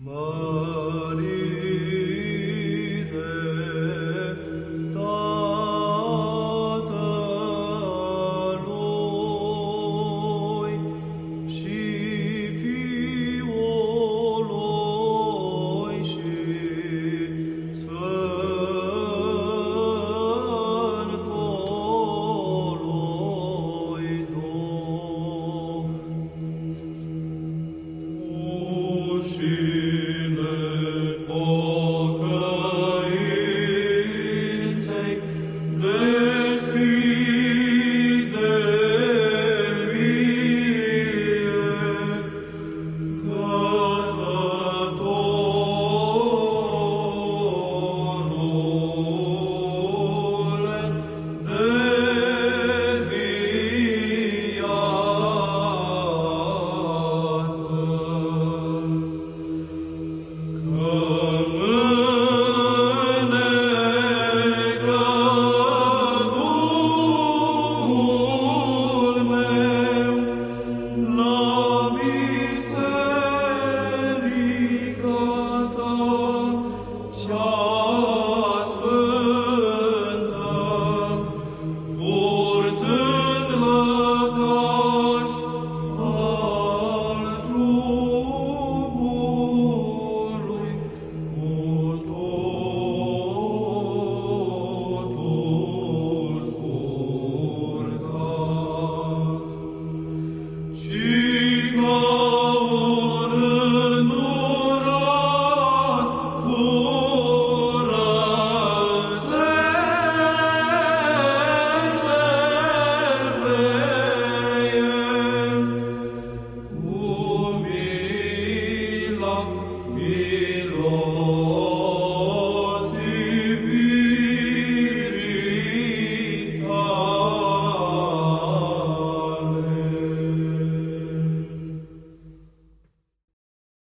Maria. Purtând